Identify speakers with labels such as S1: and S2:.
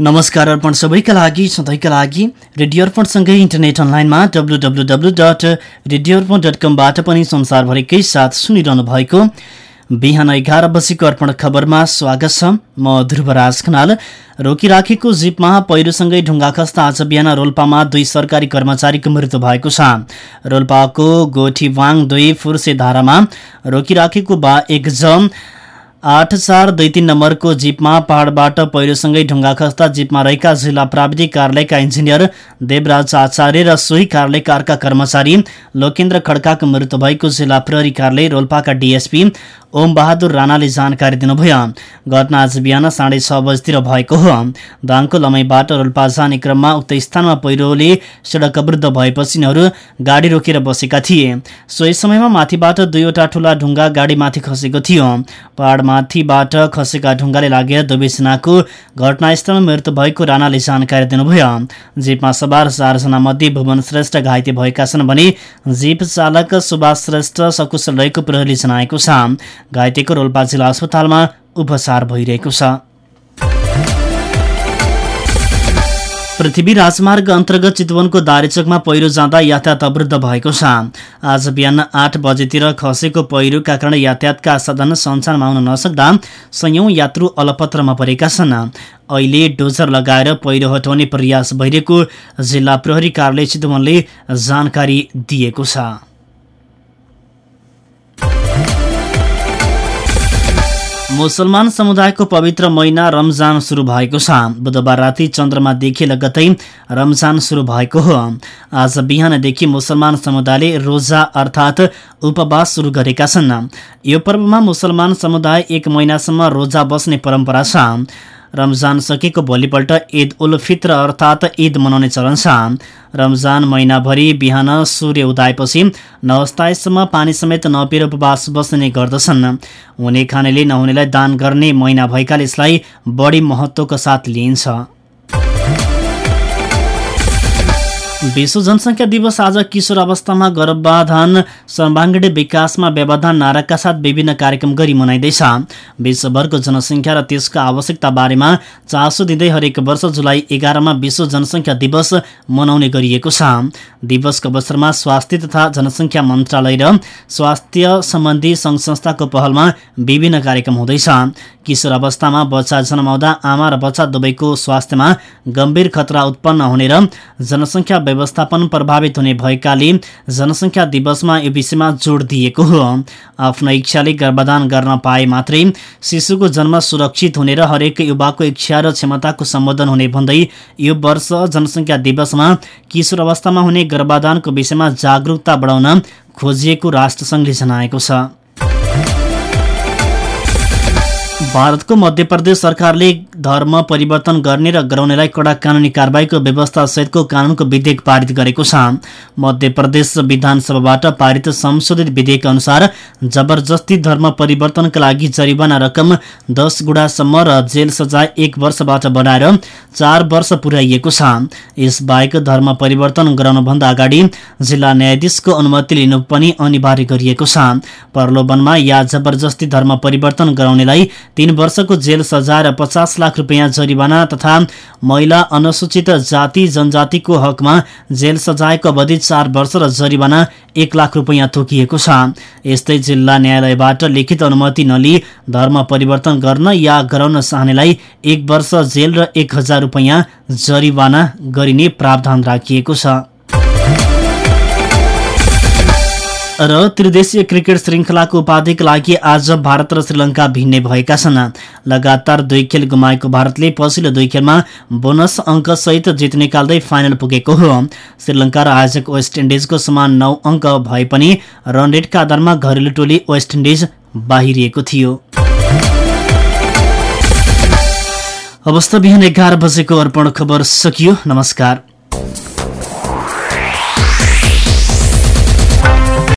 S1: नमस्कार अर्पण सबैका लागि सधैँका लागि रेडियो अर्पणसँगै इन्टरनेट अनलाइनमा W W W dot radio Arpan dot कमबाट पनि संसारभरिकै साथ सुनिरहनु भएको बिहान एघार बजीको अर्पण खबरमा स्वागत छ। म ध्रुवराज खनाल। रोकिराखेको जीपमा पहिरोसँगै ढुङ्गा खस्दा आज बिहान रोल्पामा दुई सरकारी कर्मचारीको मृत्यु भएको छ। रोल्पाको गोठीवाङ दुई फुर्से धारामा रोकिराखेको बा एक ज आठ चार दुई तिन नम्बरको जीपमा पहाडबाट पहिरोसँगै ढुङ्गा खस्दा जीपमा रहेका जिल्ला प्राविधिक कार्यालयका इन्जिनियर देवराज आचार्य र सोही कार्यालय कारका कर्मचारी लोकेन्द्र खड्काको मृत्यु भएको जिल्ला प्रहरी कार्यालय रोल्पाका डिएसपी ओम बहादुर राणाले जानकारी दिनुभयो। घटना आज बिहान साढे छ बजीतिर भएको हो। दाङको लमैबाट रोल्पा जाने क्रममा उक्त स्थानमा पहिरोले सडक अवरुद्ध भएपछि यिनीहरू गाडी रोकेर बसेका थिए। सोही समयमा माथिबाट दुईवटा ठुला ढुङ्गा गाडीमाथि खसेको थियो। पहाडमाथिबाट खसेका ढुङ्गाले लागेर दुवैजनाको घटनास्थलमा मृत्यु भएको राणाले जानकारी दिनुभयो। जीपमा सवार चारजना मध्ये भुवन श्रेष्ठ घाइते भएका छन् भने जीप चालक सुभाष श्रेष्ठ सकुशल रहेको प्रहरीले जनाएको छ। घाइतेको रोल्पा जिल्ला अस्पतालमा उपचार भइरहेको छ। पृथ्वी राजमार्ग अन्तर्गत चितवनको दारेचोकमा पहिरो जाँदा यातायात अवरुद्ध भएको छ। आज बिहान आठ बजेतिर खसेको पहिरोका कारण यातायातका साधन सञ्चालनमा आउन नसक्दा सयौं यात्रु अलपत्रमा परेका छन्। अहिले डोजर लगाएर पहिरो हटाउने प्रयास भइरहेको जिल्ला प्रहरी कार्यालय चितवनले जानकारी दिएको छ। मुसलमान समुदायको पवित्र महिना रमजान सुरु भएको छ। बुधबार राति चन्द्रमा देखि लगतै रमजान सुरु भएको हो। आज बिहानदेखि मुसलमान समुदायले रोजा अर्थात् उपवास सुरु गरेका छन्। यो पर्वमा मुसलमान समुदाय एक महिनासम्म रोजा बस्ने परम्परा छ। रमजान सकेको भोलिपल्ट ईद उल फित्र अर्थात् ईद मनाउने चलन छ। रमजान महिनाभरि बिहान सूर्य उदाएपछि नवस्तायसम्म पानी समेत नपिएर उपवास बस्ने गर्दछन्। हुने खानेले नहुनेलाई दान गर्ने महिना भएकाले यसलाई बढी महत्त्वको साथ लिइन्छ। विश्व जनसङ्ख्या दिवस आज किशोर अवस्थामा गर्भाधान सर्वाङ्गीण विकासमा व्यवधान नाराका साथ विभिन्न कार्यक्रम गरी मनाइँदैछ। विश्वभरको जनसङ्ख्या र त्यसको आवश्यकता बारेमा चासो दिँदै हरेक वर्ष जुलाई एघारमा विश्व जनसङ्ख्या दिवस मनाउने गरिएको छ। दिवसको अवसरमा स्वास्थ्य तथा जनसङ्ख्या मन्त्रालय र स्वास्थ्य सम्बन्धी सङ्घ संस्थाको पहलमा विभिन्न कार्यक्रम हुँदैछ। किशोर अवस्थामा बच्चा जन्माउँदा आमा र बच्चा दुवैको स्वास्थ्यमा गम्भीर खतरा उत्पन्न हुने र जनसङ्ख्या व्यवस्थापन प्रभावित हुने भएकाले जनसङ्ख्या दिवसमा यो विषयमा जोड दिएको हो। आफ्नो इच्छाले गर्भदान गर्न पाए मात्रै शिशुको जन्म सुरक्षित हुने र हरेक युवाको इच्छा र क्षमताको सम्बोधन हुने भन्दै यो वर्ष जनसङ्ख्या दिवसमा किशोर अवस्थामा हुने गर्भदानको विषयमा जागरूकता बढाउन खोजिएको राष्ट्रसङ्घले जनाएको छ। भारतको मध्य प्रदेश सरकारले धर्म परिवर्तन गर्ने र गराउनेलाई कडा कानुनी कारवाहीको व्यवस्था सहितको कानूनको विधेयक पारित गरेको छ। मध्य प्रदेश विधानसभाबाट पारित संशोधित विधेयक अनुसार जबरजस्ती धर्म परिवर्तनका लागि जरिवाना रकम दस गुणासम्म र जेल सजाय एक वर्षबाट बढाएर चार वर्ष पुर्याइएको छ। यसबाहेक धर्म परिवर्तन गराउनुभन्दा अगाडि जिल्ला न्यायाधीशको अनुमति लिनु पनि अनिवार्य गरिएको छ। प्रलोभनमा या जबरजस्ती धर्म परिवर्तन गराउनेलाई तीन वर्षको जेल सजाय र पचास लाख रुपियाँ जरिवाना तथा महिला अनुसूचित जाति जनजातिको हकमा जेल सजायको अवधि चार वर्ष र जरिवाना एक लाख रुपियाँ तोकिएको छ। यस्तै जिल्ला न्यायालयबाट लिखित अनुमति नलिई धर्म परिवर्तन गर्न या गराउन चाहनेलाई एक वर्ष जेल र एक हजार रुपियाँ जरिवाना गरिने प्रावधान राखिएको छ। र त्रिदेशीय क्रिकेट श्रृङ्खलाको उपाधिका लागि आज भारत र श्रीलङ्का भिन्ने भएका छन्। लगातार दुई खेल गुमाएको भारतले पछिल्लो दुई खेलमा बोनस अङ्कसहित जित निकाल्दै फाइनल पुगेको हो। श्रीलङ्का र आयोजक वेस्ट इन्डिजको समान नौ अङ्क भए पनि रन रेटका आधारमा घरेलु टोली वेस्ट इन्डिज बाहिरिएको थियो। अवस्था बिहान एघार बजेको अर्पण खबर सकियो। नमस्कार।